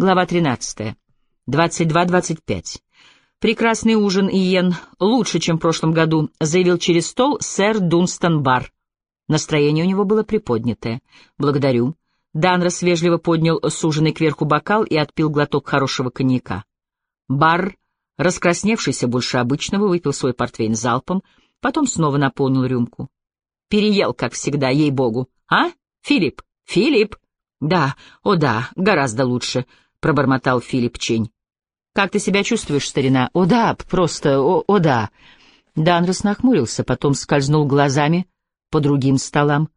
Глава 13. 22.25. «Прекрасный ужин, Иен, лучше, чем в прошлом году», — заявил через стол сэр Дунстон Бар. Настроение у него было приподнятое. «Благодарю». Данрос вежливо поднял суженный кверху бокал и отпил глоток хорошего коньяка. Бар, раскрасневшийся больше обычного, выпил свой портвейн залпом, потом снова наполнил рюмку. «Переел, как всегда, ей-богу. А, Филипп? Филипп?» «Да, о да, гораздо лучше», — пробормотал Филипп Чень. «Как ты себя чувствуешь, старина?» «О да, просто, о, о да». Данрос нахмурился, потом скользнул глазами по другим столам.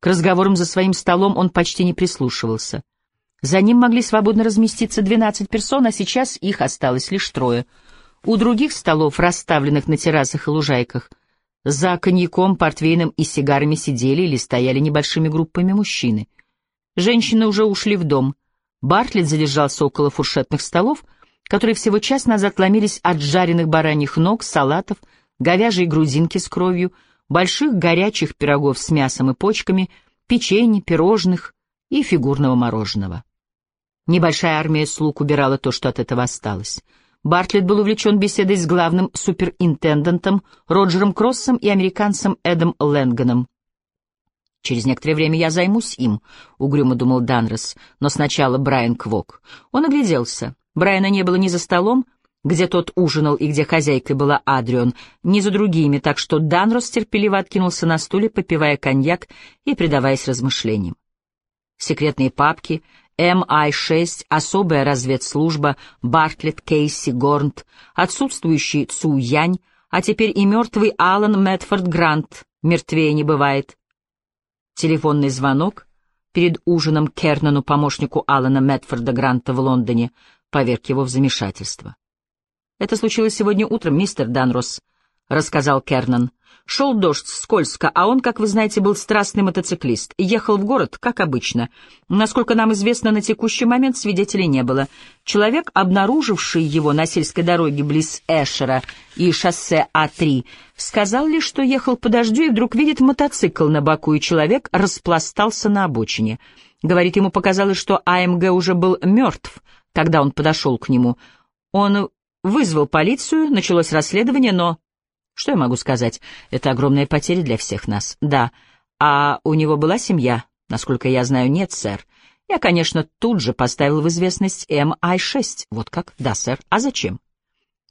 К разговорам за своим столом он почти не прислушивался. За ним могли свободно разместиться двенадцать персон, а сейчас их осталось лишь трое. У других столов, расставленных на террасах и лужайках, за коньяком, портвейном и сигарами сидели или стояли небольшими группами мужчины. Женщины уже ушли в дом. Бартлетт задержался около фуршетных столов, которые всего час назад ломились от жареных бараньих ног, салатов, говяжьей грудинки с кровью, больших горячих пирогов с мясом и почками, печенье, пирожных и фигурного мороженого. Небольшая армия слуг убирала то, что от этого осталось. Бартлетт был увлечен беседой с главным суперинтендантом Роджером Кроссом и американцем Эдом Лэнгоном. «Через некоторое время я займусь им», — угрюмо думал Данрос, но сначала Брайан Квок. Он огляделся. Брайана не было ни за столом, где тот ужинал и где хозяйкой была Адрион, ни за другими, так что Данрос терпеливо откинулся на стуле, попивая коньяк и предаваясь размышлениям. Секретные папки, МИ-6, особая разведслужба, Бартлетт, Кейси, Горнт, отсутствующий Цу Янь, а теперь и мертвый Алан Мэтфорд Грант, мертвее не бывает. Телефонный звонок перед ужином Кернану, помощнику Алана Мэтфорда Гранта в Лондоне, поверг его в замешательство. «Это случилось сегодня утром, мистер Данрос», — рассказал Кернан. Шел дождь, скользко, а он, как вы знаете, был страстный мотоциклист. Ехал в город, как обычно. Насколько нам известно, на текущий момент свидетелей не было. Человек, обнаруживший его на сельской дороге близ Эшера и шоссе А3, сказал лишь, что ехал по дождю и вдруг видит мотоцикл на боку, и человек распластался на обочине. Говорит, ему показалось, что АМГ уже был мертв, когда он подошел к нему. Он вызвал полицию, началось расследование, но что я могу сказать? Это огромная потеря для всех нас. Да. А у него была семья? Насколько я знаю, нет, сэр. Я, конечно, тут же поставил в известность МИ-6. Вот как? Да, сэр. А зачем?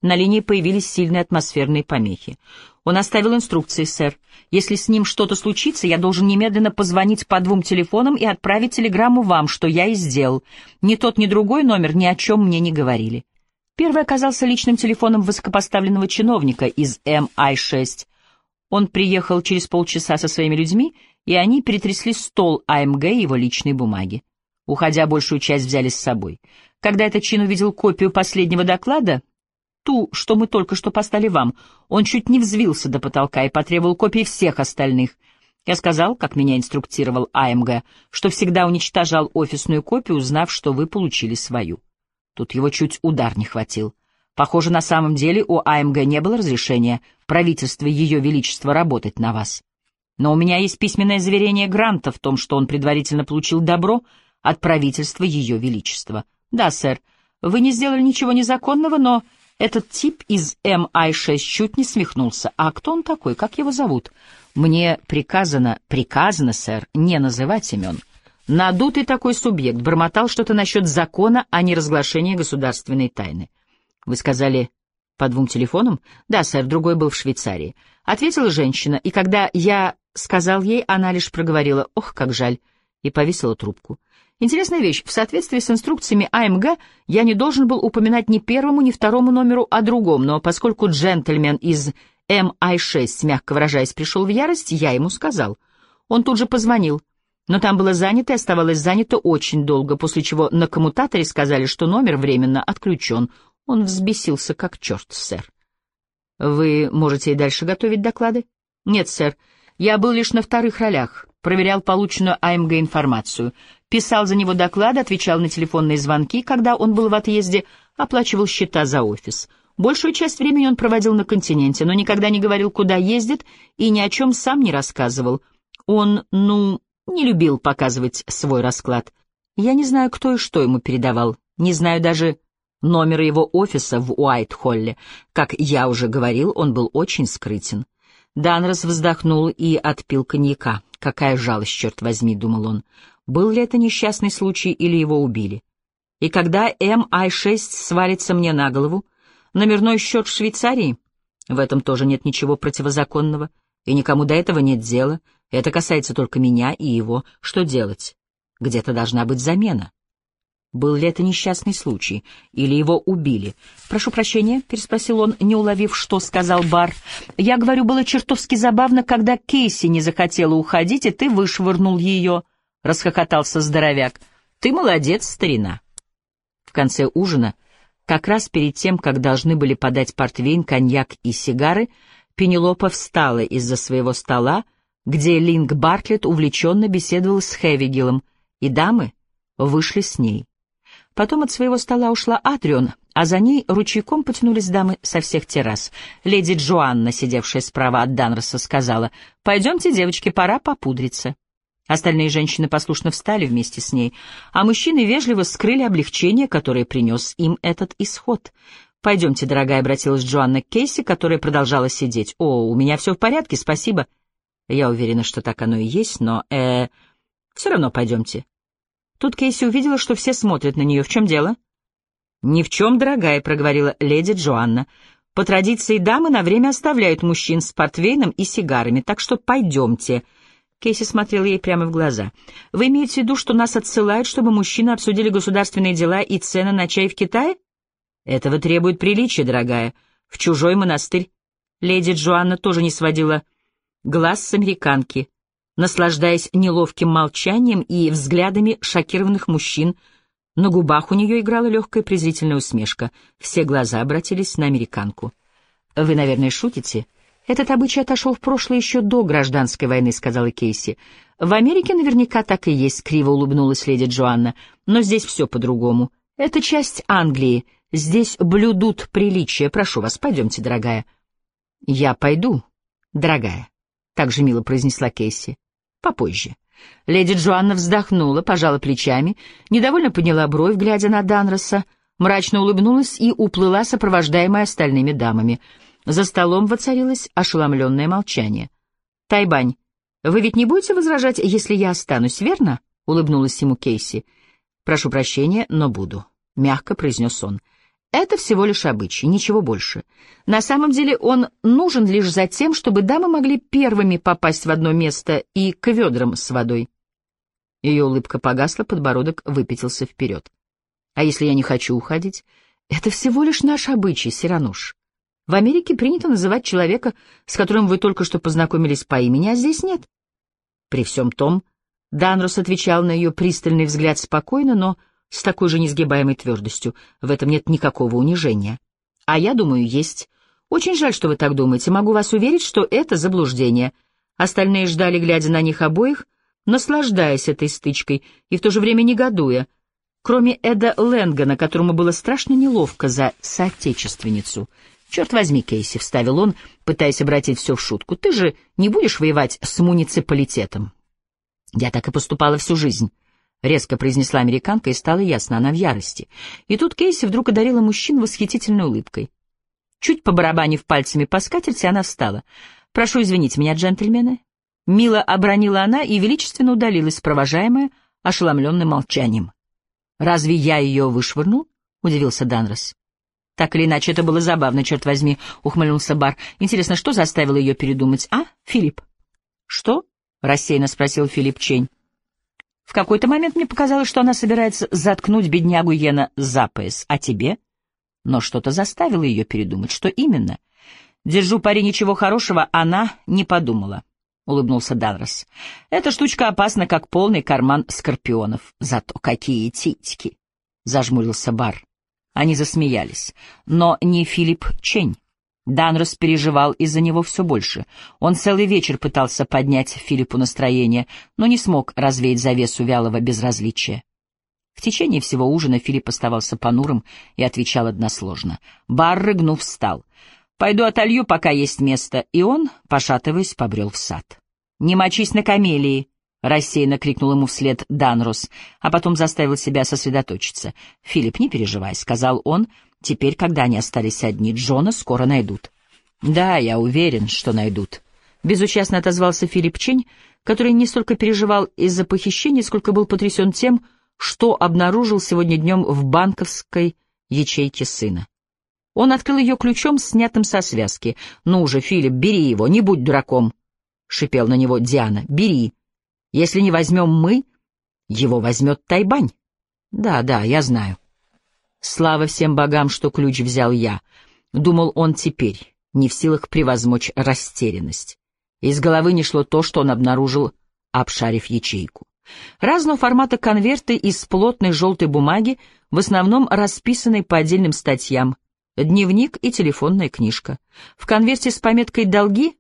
На линии появились сильные атмосферные помехи. Он оставил инструкции, сэр. Если с ним что-то случится, я должен немедленно позвонить по двум телефонам и отправить телеграмму вам, что я и сделал. Ни тот, ни другой номер ни о чем мне не говорили. Первый оказался личным телефоном высокопоставленного чиновника из МИ-6. Он приехал через полчаса со своими людьми, и они перетрясли стол АМГ и его личные бумаги. Уходя, большую часть взяли с собой. Когда этот чин увидел копию последнего доклада, ту, что мы только что поставили вам, он чуть не взвился до потолка и потребовал копии всех остальных. Я сказал, как меня инструктировал АМГ, что всегда уничтожал офисную копию, узнав, что вы получили свою. Тут его чуть удар не хватил. Похоже, на самом деле у АМГ не было разрешения правительства Ее Величества работать на вас. Но у меня есть письменное заверение Гранта в том, что он предварительно получил добро от правительства Ее Величества. Да, сэр, вы не сделали ничего незаконного, но этот тип из МИ-6 чуть не смехнулся. А кто он такой? Как его зовут? Мне приказано, приказано, сэр, не называть имен. Надутый такой субъект бормотал что-то насчет закона о неразглашении государственной тайны. Вы сказали по двум телефонам? Да, сэр, другой был в Швейцарии. Ответила женщина, и когда я сказал ей, она лишь проговорила «Ох, как жаль!» и повесила трубку. Интересная вещь. В соответствии с инструкциями АМГ я не должен был упоминать ни первому, ни второму номеру о другом, но поскольку джентльмен из МИ-6, мягко выражаясь, пришел в ярость, я ему сказал. Он тут же позвонил. Но там было занято и оставалось занято очень долго, после чего на коммутаторе сказали, что номер временно отключен. Он взбесился как черт, сэр. «Вы можете и дальше готовить доклады?» «Нет, сэр. Я был лишь на вторых ролях. Проверял полученную АМГ информацию. Писал за него доклады, отвечал на телефонные звонки, когда он был в отъезде, оплачивал счета за офис». Большую часть времени он проводил на континенте, но никогда не говорил, куда ездит, и ни о чем сам не рассказывал. Он, ну, не любил показывать свой расклад. Я не знаю, кто и что ему передавал. Не знаю даже номера его офиса в Уайт-Холле. Как я уже говорил, он был очень скрытен. Данрос вздохнул и отпил коньяка. «Какая жалость, черт возьми», — думал он. «Был ли это несчастный случай или его убили?» И когда МИ-6 свалится мне на голову, номерной счет в Швейцарии, в этом тоже нет ничего противозаконного, и никому до этого нет дела, это касается только меня и его. Что делать? Где-то должна быть замена. Был ли это несчастный случай? Или его убили? «Прошу прощения», — переспросил он, не уловив, что сказал Бар. «Я говорю, было чертовски забавно, когда Кейси не захотела уходить, и ты вышвырнул ее», — расхохотался здоровяк. «Ты молодец, старина». В конце ужина, как раз перед тем, как должны были подать портвейн, коньяк и сигары, Пенелопа встала из-за своего стола, где Линк Бартлетт увлеченно беседовал с Хевигелом, и дамы вышли с ней. Потом от своего стола ушла Атрион, а за ней ручейком потянулись дамы со всех террас. Леди Джоанна, сидевшая справа от Данроса, сказала, «Пойдемте, девочки, пора попудриться». Остальные женщины послушно встали вместе с ней, а мужчины вежливо скрыли облегчение, которое принес им этот исход. «Пойдемте, дорогая», — обратилась Джоанна к Кейси, которая продолжала сидеть. «О, у меня все в порядке, спасибо». Я уверена, что так оно и есть, но, э, все равно пойдемте. Тут Кейси увидела, что все смотрят на нее. В чем дело? «Ни в чем, дорогая», — проговорила леди Джоанна. «По традиции дамы на время оставляют мужчин с портвейном и сигарами, так что пойдемте». Кейси смотрела ей прямо в глаза. «Вы имеете в виду, что нас отсылают, чтобы мужчины обсудили государственные дела и цены на чай в Китае?» «Этого требует приличие, дорогая. В чужой монастырь». Леди Джоанна тоже не сводила глаз с американки наслаждаясь неловким молчанием и взглядами шокированных мужчин. На губах у нее играла легкая презрительная усмешка. Все глаза обратились на американку. «Вы, наверное, шутите?» «Этот обычай отошел в прошлое еще до гражданской войны», — сказала Кейси. «В Америке наверняка так и есть», — криво улыбнулась леди Джоанна. «Но здесь все по-другому. Это часть Англии. Здесь блюдут приличие. Прошу вас, пойдемте, дорогая». «Я пойду, дорогая», — так же мило произнесла Кейси. Попозже. Леди Джоанна вздохнула, пожала плечами, недовольно подняла бровь, глядя на Данроса, мрачно улыбнулась и уплыла, сопровождаемая остальными дамами. За столом воцарилось ошеломленное молчание. «Тайбань, вы ведь не будете возражать, если я останусь, верно?» — улыбнулась ему Кейси. «Прошу прощения, но буду», — мягко произнес он. Это всего лишь обычай, ничего больше. На самом деле он нужен лишь за тем, чтобы дамы могли первыми попасть в одно место и к ведрам с водой. Ее улыбка погасла, подбородок выпятился вперед. А если я не хочу уходить? Это всего лишь наш обычай, Сирануш. В Америке принято называть человека, с которым вы только что познакомились по имени, а здесь нет. При всем том, Данрос отвечал на ее пристальный взгляд спокойно, но с такой же несгибаемой твердостью. В этом нет никакого унижения. А я думаю, есть. Очень жаль, что вы так думаете. Могу вас уверить, что это заблуждение. Остальные ждали, глядя на них обоих, наслаждаясь этой стычкой и в то же время негодуя. Кроме Эда Лэнгана, которому было страшно неловко за соотечественницу. «Черт возьми, Кейси», — вставил он, пытаясь обратить все в шутку, — «ты же не будешь воевать с муниципалитетом?» Я так и поступала всю жизнь. — резко произнесла американка, и стало ясно, она в ярости. И тут Кейси вдруг одарила мужчин восхитительной улыбкой. Чуть побарабанив пальцами по скатерти, она встала. «Прошу извинить меня, джентльмены». Мило обронила она и величественно удалилась, провожаемая ошеломленным молчанием. «Разве я ее вышвырнул?» — удивился Данрос. «Так или иначе, это было забавно, черт возьми», — ухмыльнулся Бар. «Интересно, что заставило ее передумать, а, Филипп?» «Что?» — рассеянно спросил Филипп Чень. В какой-то момент мне показалось, что она собирается заткнуть беднягу Йена за пояс. А тебе? Но что-то заставило ее передумать. Что именно? Держу пари, ничего хорошего она не подумала. — улыбнулся Данрос. «Эта штучка опасна, как полный карман скорпионов. Зато какие титьки!» — зажмурился Бар. Они засмеялись. Но не Филипп Чень. Данрос переживал из-за него все больше. Он целый вечер пытался поднять Филиппу настроение, но не смог развеять завесу вялого безразличия. В течение всего ужина Филипп оставался понурым и отвечал односложно. Бар, рыгнув, встал. «Пойду отолью, пока есть место», и он, пошатываясь, побрел в сад. «Не мочись на камелии», — Рассеянно крикнул ему вслед Данрос, а потом заставил себя сосредоточиться. «Филипп, не переживай», — сказал он. «Теперь, когда они остались одни, Джона скоро найдут». «Да, я уверен, что найдут». Безучастно отозвался Филипп Чень, который не столько переживал из-за похищения, сколько был потрясен тем, что обнаружил сегодня днем в банковской ячейке сына. Он открыл ее ключом, снятым со связки. «Ну уже, Филипп, бери его, не будь дураком!» — шипел на него Диана. «Бери!» Если не возьмем мы, его возьмет Тайбань. Да, да, я знаю. Слава всем богам, что ключ взял я. Думал он теперь, не в силах превозмочь растерянность. Из головы не шло то, что он обнаружил, обшарив ячейку. Разного формата конверты из плотной желтой бумаги, в основном расписанной по отдельным статьям, дневник и телефонная книжка. В конверте с пометкой «Долги»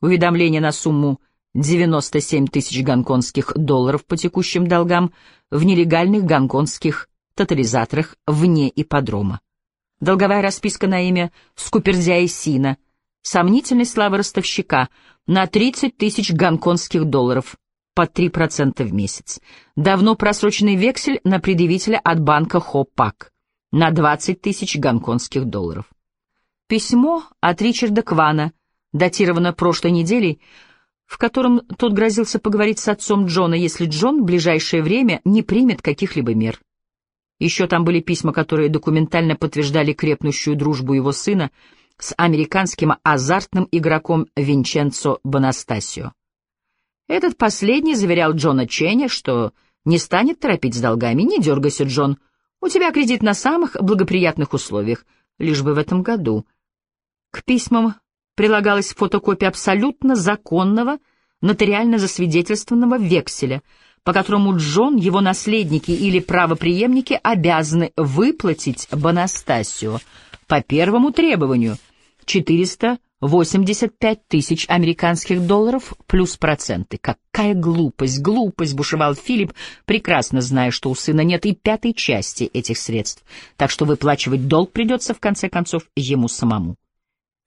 уведомление на сумму 97 тысяч гонконгских долларов по текущим долгам в нелегальных гонконгских тотализаторах вне ипподрома. Долговая расписка на имя Скупердяя Сина, сомнительной славы ростовщика, на 30 тысяч гонконгских долларов по 3% в месяц. Давно просроченный вексель на предъявителя от банка Хопак на 20 тысяч гонконгских долларов. Письмо от Ричарда Квана, датировано прошлой неделей, в котором тот грозился поговорить с отцом Джона, если Джон в ближайшее время не примет каких-либо мер. Еще там были письма, которые документально подтверждали крепнущую дружбу его сына с американским азартным игроком Винченцо Бонастасио. Этот последний заверял Джона Ченни, что не станет торопить с долгами. «Не дергайся, Джон, у тебя кредит на самых благоприятных условиях, лишь бы в этом году». К письмам прилагалась фотокопия абсолютно законного, нотариально засвидетельствованного векселя, по которому Джон, его наследники или правопреемники обязаны выплатить Бонастасио по первому требованию 485 тысяч американских долларов плюс проценты. Какая глупость, глупость, бушевал Филипп, прекрасно зная, что у сына нет и пятой части этих средств, так что выплачивать долг придется в конце концов ему самому.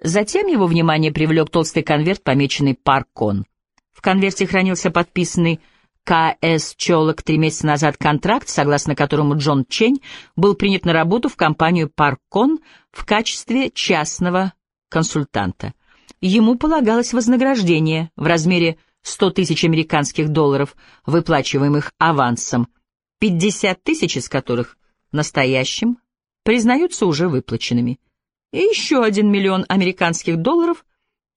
Затем его внимание привлек толстый конверт, помеченный «Паркон». В конверте хранился подписанный К.С. Чолок три месяца назад контракт, согласно которому Джон Чень был принят на работу в компанию «Паркон» в качестве частного консультанта. Ему полагалось вознаграждение в размере 100 тысяч американских долларов, выплачиваемых авансом, 50 тысяч из которых настоящим признаются уже выплаченными и еще один миллион американских долларов,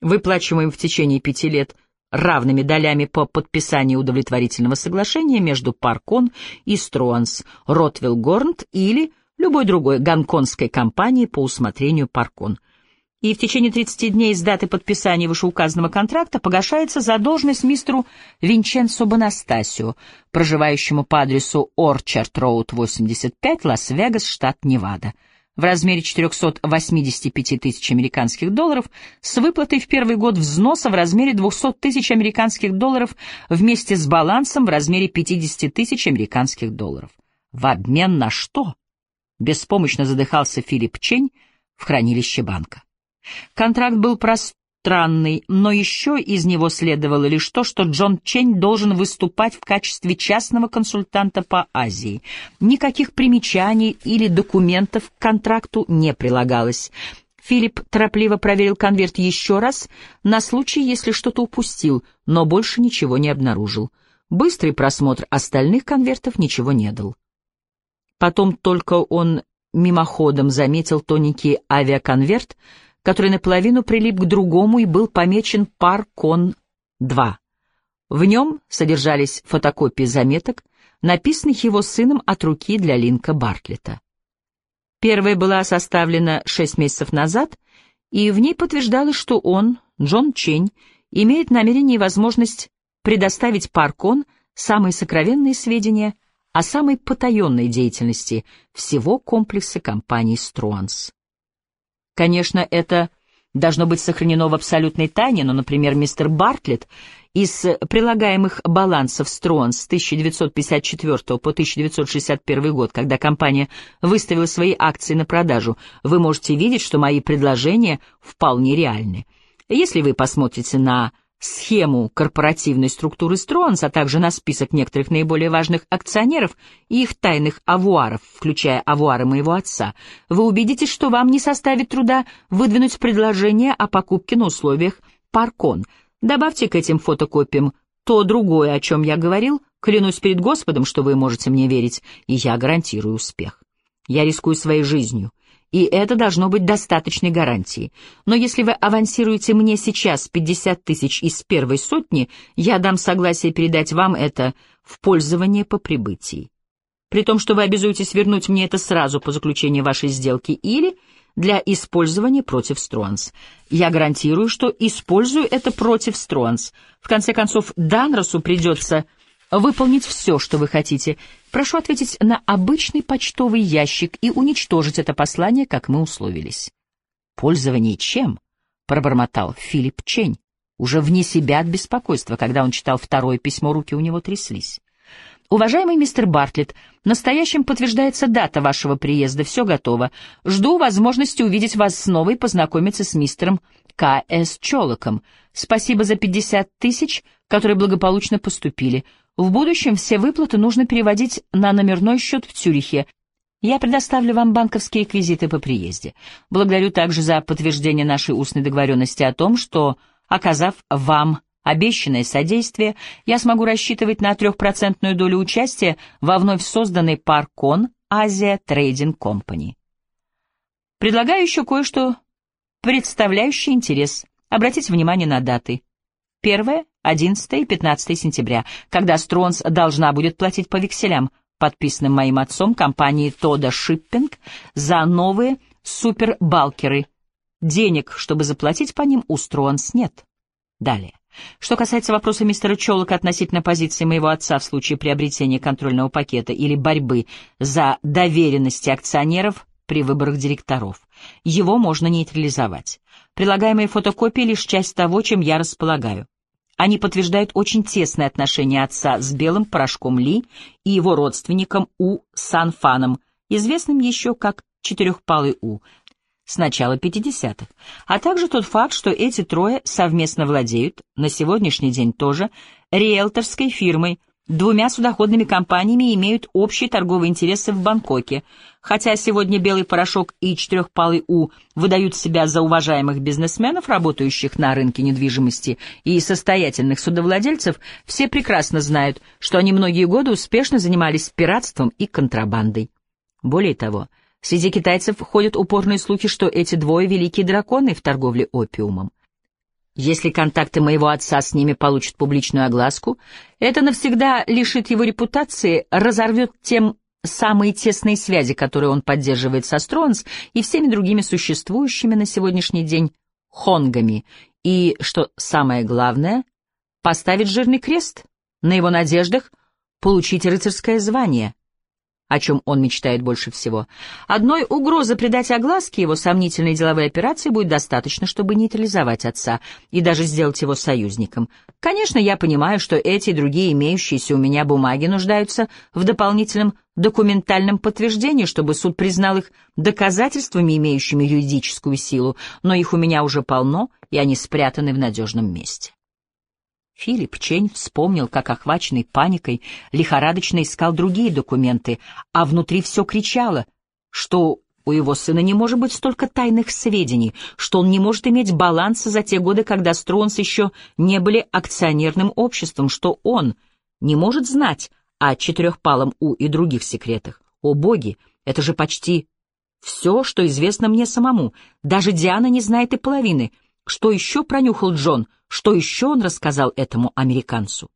выплачиваемый в течение пяти лет равными долями по подписанию удовлетворительного соглашения между Паркон и Струанс, Ротвилл Горнт или любой другой гонконгской компании по усмотрению Паркон. И в течение 30 дней с даты подписания вышеуказанного контракта погашается задолженность мистеру Винченцо Бонастасио, проживающему по адресу Орчард Роуд, 85, Лас-Вегас, штат Невада в размере 485 тысяч американских долларов с выплатой в первый год взноса в размере 200 тысяч американских долларов вместе с балансом в размере 50 тысяч американских долларов. В обмен на что? Беспомощно задыхался Филипп Чень в хранилище банка. Контракт был прост странный, но еще из него следовало лишь то, что Джон Чень должен выступать в качестве частного консультанта по Азии. Никаких примечаний или документов к контракту не прилагалось. Филипп торопливо проверил конверт еще раз, на случай, если что-то упустил, но больше ничего не обнаружил. Быстрый просмотр остальных конвертов ничего не дал. Потом только он мимоходом заметил тоненький авиаконверт, который наполовину прилип к другому и был помечен «Паркон-2». В нем содержались фотокопии заметок, написанных его сыном от руки для Линка Бартлета. Первая была составлена шесть месяцев назад, и в ней подтверждалось, что он, Джон Чень, имеет намерение и возможность предоставить Паркон самые сокровенные сведения о самой потаенной деятельности всего комплекса компаний «Струанс». Конечно, это должно быть сохранено в абсолютной тайне, но, например, мистер Бартлетт из прилагаемых балансов Строн с 1954 по 1961 год, когда компания выставила свои акции на продажу, вы можете видеть, что мои предложения вполне реальны. Если вы посмотрите на схему корпоративной структуры Стронс, а также на список некоторых наиболее важных акционеров и их тайных авуаров, включая авуары моего отца, вы убедитесь, что вам не составит труда выдвинуть предложение о покупке на условиях Паркон. Добавьте к этим фотокопиям то другое, о чем я говорил, клянусь перед Господом, что вы можете мне верить, и я гарантирую успех. Я рискую своей жизнью, и это должно быть достаточной гарантией. Но если вы авансируете мне сейчас 50 тысяч из первой сотни, я дам согласие передать вам это в пользование по прибытии. При том, что вы обязуетесь вернуть мне это сразу по заключении вашей сделки или для использования против Струанс. Я гарантирую, что использую это против Струанс. В конце концов, Данросу придется выполнить все, что вы хотите. Прошу ответить на обычный почтовый ящик и уничтожить это послание, как мы условились. «Пользование чем?» — пробормотал Филипп Чень, уже вне себя от беспокойства, когда он читал второе письмо, руки у него тряслись. «Уважаемый мистер Бартлетт, настоящим подтверждается дата вашего приезда, все готово. Жду возможности увидеть вас снова и познакомиться с мистером К.С. Чолоком. Спасибо за пятьдесят тысяч, которые благополучно поступили. В будущем все выплаты нужно переводить на номерной счет в Цюрихе. Я предоставлю вам банковские реквизиты по приезде. Благодарю также за подтверждение нашей устной договоренности о том, что, оказав вам обещанное содействие, я смогу рассчитывать на трехпроцентную долю участия во вновь созданной Паркон Азия Трейдинг Компани. Предлагаю еще кое-что, представляющее интерес. Обратите внимание на даты. Первое 11 и 15 сентября, когда Стронс должна будет платить по векселям, подписанным моим отцом компании Тода Шиппинг за новые супербалкеры. Денег, чтобы заплатить по ним, у Стронс нет. Далее. Что касается вопроса мистера Чолока относительно позиции моего отца в случае приобретения контрольного пакета или борьбы за доверенности акционеров при выборах директоров, его можно нейтрализовать. Прилагаемые фотокопии — лишь часть того, чем я располагаю. Они подтверждают очень тесные отношения отца с белым порошком Ли и его родственником У Санфаном, известным еще как Четырехпалый У, с начала 50-х, а также тот факт, что эти трое совместно владеют, на сегодняшний день тоже, риэлторской фирмой, двумя судоходными компаниями имеют общие торговые интересы в Бангкоке. Хотя сегодня белый порошок и четырехпалый У выдают себя за уважаемых бизнесменов, работающих на рынке недвижимости, и состоятельных судовладельцев, все прекрасно знают, что они многие годы успешно занимались пиратством и контрабандой. Более того, среди китайцев ходят упорные слухи, что эти двое — великие драконы в торговле опиумом. Если контакты моего отца с ними получат публичную огласку, это навсегда лишит его репутации, разорвет тем самые тесные связи, которые он поддерживает со Стронс и всеми другими существующими на сегодняшний день хонгами, и, что самое главное, поставит жирный крест на его надеждах получить рыцарское звание, о чем он мечтает больше всего. Одной угрозы придать огласке его сомнительной деловой операции будет достаточно, чтобы нейтрализовать отца и даже сделать его союзником. Конечно, я понимаю, что эти и другие имеющиеся у меня бумаги нуждаются в дополнительном документальном подтверждении, чтобы суд признал их доказательствами, имеющими юридическую силу, но их у меня уже полно, и они спрятаны в надежном месте. Филипп Чень вспомнил, как охваченный паникой лихорадочно искал другие документы, а внутри все кричало, что у его сына не может быть столько тайных сведений, что он не может иметь баланса за те годы, когда Стронс еще не были акционерным обществом, что он не может знать о четырехпалом У и других секретах. О боги, это же почти все, что известно мне самому. Даже Диана не знает и половины. Что еще пронюхал Джон — что еще он рассказал этому американцу?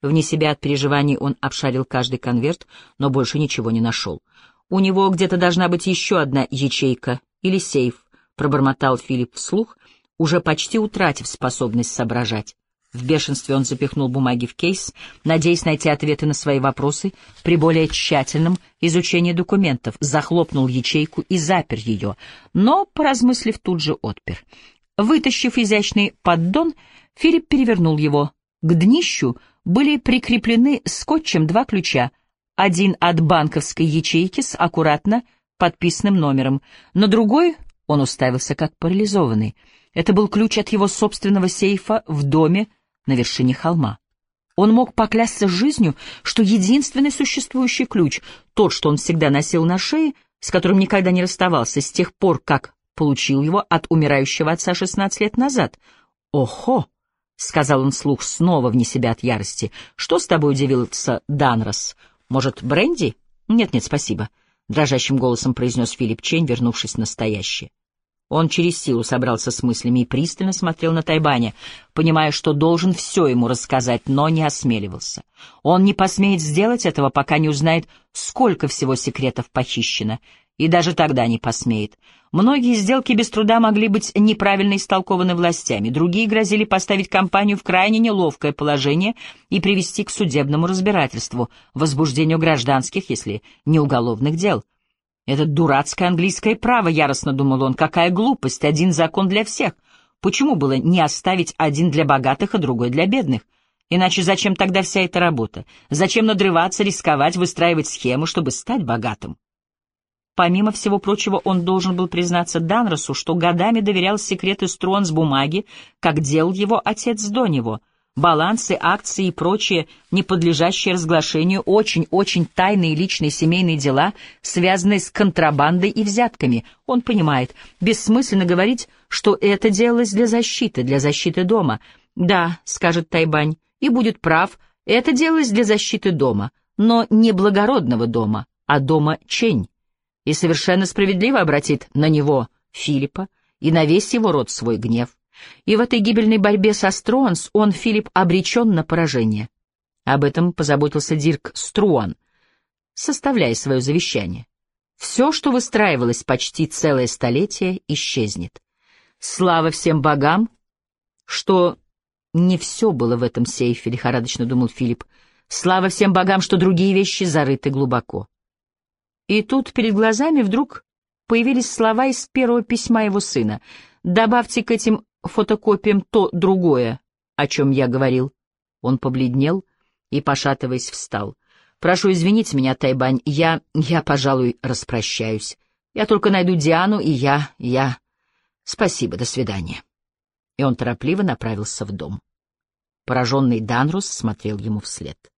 Вне себя от переживаний он обшарил каждый конверт, но больше ничего не нашел. «У него где-то должна быть еще одна ячейка или сейф», — пробормотал Филипп вслух, уже почти утратив способность соображать. В бешенстве он запихнул бумаги в кейс, надеясь найти ответы на свои вопросы при более тщательном изучении документов, захлопнул ячейку и запер ее, но, поразмыслив, тут же отпер. Вытащив изящный поддон, Филипп перевернул его. К днищу были прикреплены скотчем два ключа, один от банковской ячейки с аккуратно подписанным номером, на другой он уставился как парализованный. Это был ключ от его собственного сейфа в доме на вершине холма. Он мог поклясться жизнью, что единственный существующий ключ, тот, что он всегда носил на шее, с которым никогда не расставался с тех пор, как получил его от умирающего отца 16 лет назад. «Охо!» — сказал он слух снова вне себя от ярости. «Что с тобой удивился Данрос? Может, бренди?» «Нет-нет, спасибо», — дрожащим голосом произнес Филипп Чейн, вернувшись в настоящее. Он через силу собрался с мыслями и пристально смотрел на Тайбаня, понимая, что должен все ему рассказать, но не осмеливался. Он не посмеет сделать этого, пока не узнает, сколько всего секретов похищено, и даже тогда не посмеет. Многие сделки без труда могли быть неправильно истолкованы властями, другие грозили поставить компанию в крайне неловкое положение и привести к судебному разбирательству, возбуждению гражданских, если не уголовных дел. Это дурацкое английское право, яростно думал он, какая глупость, один закон для всех. Почему было не оставить один для богатых, а другой для бедных? Иначе зачем тогда вся эта работа? Зачем надрываться, рисковать, выстраивать схему, чтобы стать богатым? Помимо всего прочего, он должен был признаться Данросу, что годами доверял секреты строн с бумаги, как делал его отец до него. Балансы, акции и прочие, не подлежащие разглашению, очень-очень тайные личные семейные дела, связанные с контрабандой и взятками. Он понимает, бессмысленно говорить, что это делалось для защиты, для защиты дома. «Да», — скажет Тайбань, — «и будет прав, это делалось для защиты дома, но не благородного дома, а дома Чень» и совершенно справедливо обратит на него, Филиппа, и на весь его род свой гнев. И в этой гибельной борьбе со Струанс он, Филипп, обречен на поражение. Об этом позаботился Дирк Струан, составляя свое завещание. Все, что выстраивалось почти целое столетие, исчезнет. Слава всем богам, что не все было в этом сейфе, лихорадочно думал Филипп. Слава всем богам, что другие вещи зарыты глубоко. И тут перед глазами вдруг появились слова из первого письма его сына. «Добавьте к этим фотокопиям то другое, о чем я говорил». Он побледнел и, пошатываясь, встал. «Прошу извинить меня, Тайбань, я, я, пожалуй, распрощаюсь. Я только найду Диану, и я, я... Спасибо, до свидания». И он торопливо направился в дом. Пораженный Данрус смотрел ему вслед.